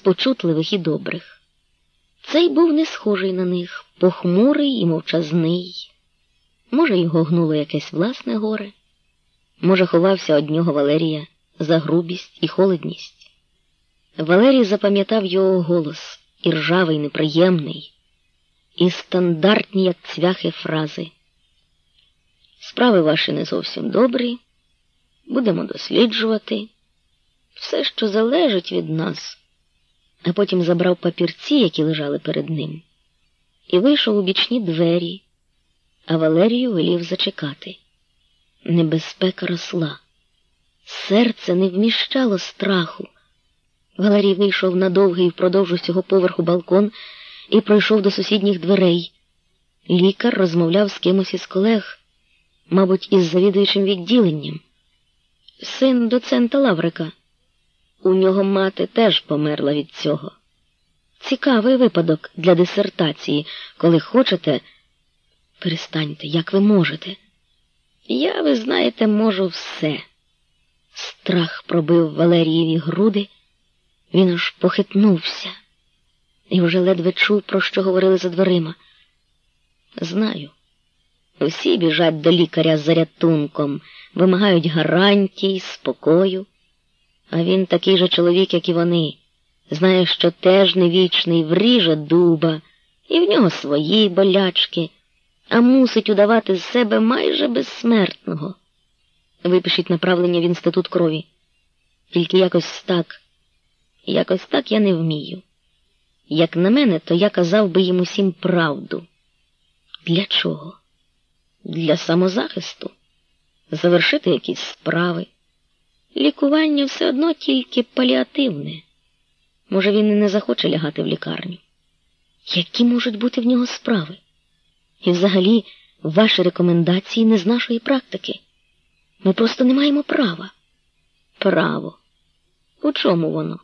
спочутливих і добрих. Цей був не схожий на них, похмурий і мовчазний. Може, його гнуло якесь власне горе, може, ховався од нього Валерія за грубість і холодність. Валерій запам'ятав його голос і ржавий, неприємний, і стандартні, як цвяхи, фрази. Справи ваші не зовсім добрі, будемо досліджувати все, що залежить від нас, а потім забрав папірці, які лежали перед ним, і вийшов у бічні двері, а Валерію велів зачекати. Небезпека росла. Серце не вміщало страху. Валерій вийшов на довгий впродовж усього поверху балкон і пройшов до сусідніх дверей. Лікар розмовляв з кимось із колег, мабуть, із завідуючим відділенням. Син доцента Лаврика. У нього мати теж померла від цього. Цікавий випадок для дисертації, коли хочете. Перестаньте, як ви можете. Я, ви знаєте, можу все. Страх пробив Валерієві груди, він аж похитнувся і вже ледве чув, про що говорили за дверима. Знаю. Всі біжать до лікаря за рятунком, вимагають гарантій, спокою. А він такий же чоловік, як і вони, знає, що теж не вічний, вріже дуба, і в нього свої болячки, а мусить удавати з себе майже безсмертного. Випишіть направлення в інститут крові. Тільки якось так, якось так я не вмію. Як на мене, то я казав би їм усім правду. Для чого? Для самозахисту, завершити якісь справи. Лікування все одно тільки паліативне. Може, він і не захоче лягати в лікарню. Які можуть бути в нього справи? І взагалі ваші рекомендації не з нашої практики. Ми просто не маємо права. Право. У чому воно?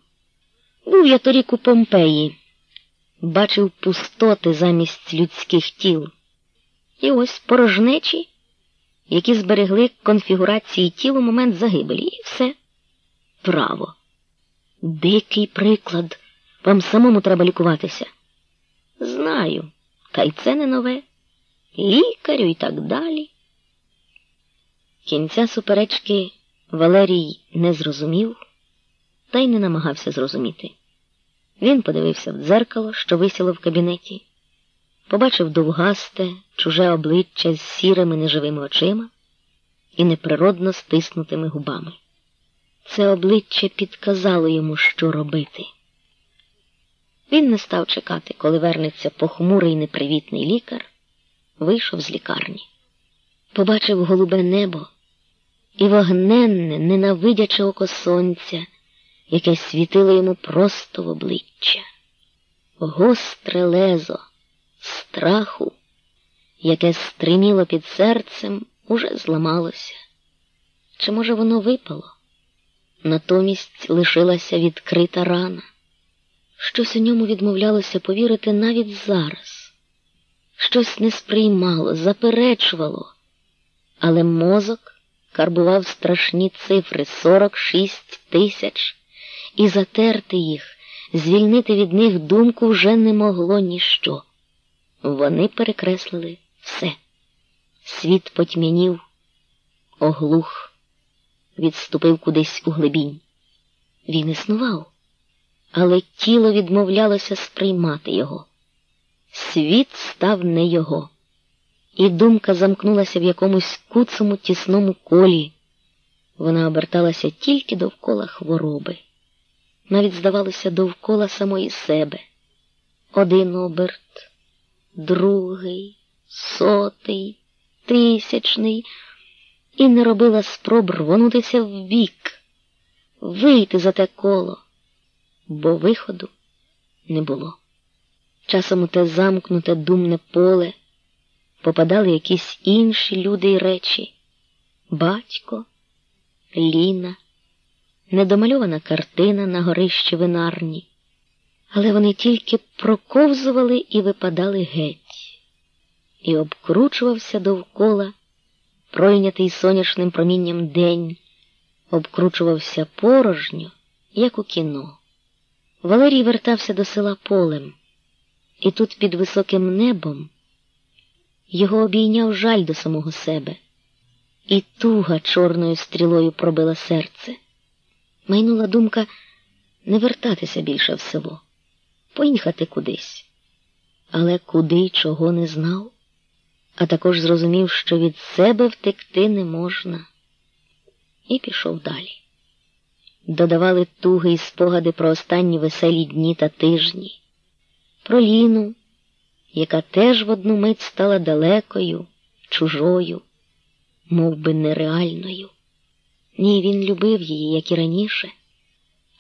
Був я торік у Помпеї, бачив пустоти замість людських тіл. І ось порожнечі які зберегли конфігурації тіл у момент загибелі, і все. Право. Дикий приклад. Вам самому треба лікуватися. Знаю, та й це не нове. Лікарю і так далі. Кінця суперечки Валерій не зрозумів та й не намагався зрозуміти. Він подивився в дзеркало, що висіло в кабінеті побачив довгасте, чуже обличчя з сірими неживими очима і неприродно стиснутими губами. Це обличчя підказало йому, що робити. Він не став чекати, коли вернеться похмурий непривітний лікар, вийшов з лікарні, побачив голубе небо і вогненне, ненавидяче око сонця, яке світило йому просто в обличчя. Гостре лезо страху, яке стриміло під серцем, уже зламалося. Чи, може, воно випало? Натомість лишилася відкрита рана. Щось у ньому відмовлялося повірити навіть зараз, щось не сприймало, заперечувало, але мозок карбував страшні цифри 46 тисяч, і затерти їх, звільнити від них думку вже не могло ніщо. Вони перекреслили все. Світ потьмянів, оглух, відступив кудись у глибінь. Він існував, але тіло відмовлялося сприймати його. Світ став не його, і думка замкнулася в якомусь куцому тісному колі. Вона оберталася тільки довкола хвороби. Навіть, здавалося, довкола самої себе. Один оберт другий, сотий, тисячний, і не робила спроб рвонутися в бік, вийти за те коло, бо виходу не було. Часом у те замкнуте думне поле попадали якісь інші люди й речі батько, Ліна, недомальована картина на горищі винарні але вони тільки проковзували і випадали геть, і обкручувався довкола, пройнятий сонячним промінням день, обкручувався порожньо, як у кіно. Валерій вертався до села полем, і тут під високим небом його обійняв жаль до самого себе, і туга чорною стрілою пробила серце. Майнула думка не вертатися більше в село, поїхати кудись. Але куди чого не знав, а також зрозумів, що від себе втекти не можна, і пішов далі. Додавали туги і спогади про останні веселі дні та тижні, про Ліну, яка теж в одну мить стала далекою, чужою, мов би нереальною. Ні, він любив її, як і раніше,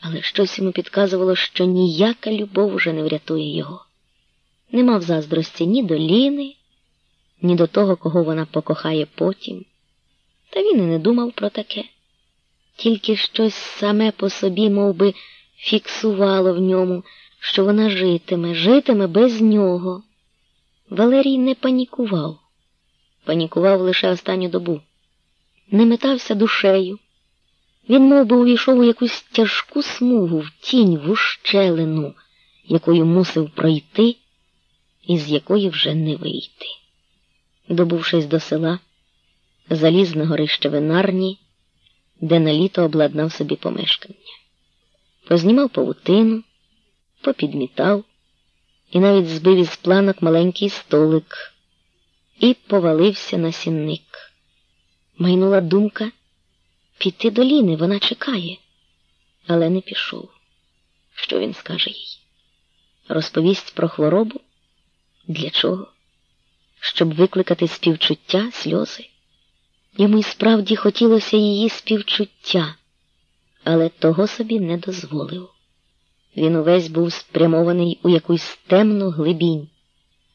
але щось йому підказувало, що ніяка любов уже не врятує його. Не мав заздрості ні до Ліни, ні до того, кого вона покохає потім. Та він і не думав про таке. Тільки щось саме по собі мов би, фіксувало в ньому, що вона житиме, житиме без нього. Валерій не панікував, панікував лише останню добу, не метався душею. Він мов би, увійшов у якусь тяжку смугу, в тінь, в ущелину, якою мусив пройти, і з якої вже не вийти. Добувшись до села, заліз на горище винарні, де на літо обладнав собі помешкання. Познімав павутину, попідмітав і навіть збив із планок маленький столик і повалився на сінник. Майнула думка піти до Ліни, вона чекає, але не пішов. Що він скаже їй? Розповість про хворобу? Для чого? Щоб викликати співчуття, сльози? Йому й справді хотілося її співчуття, але того собі не дозволив. Він увесь був спрямований у якусь темну глибінь.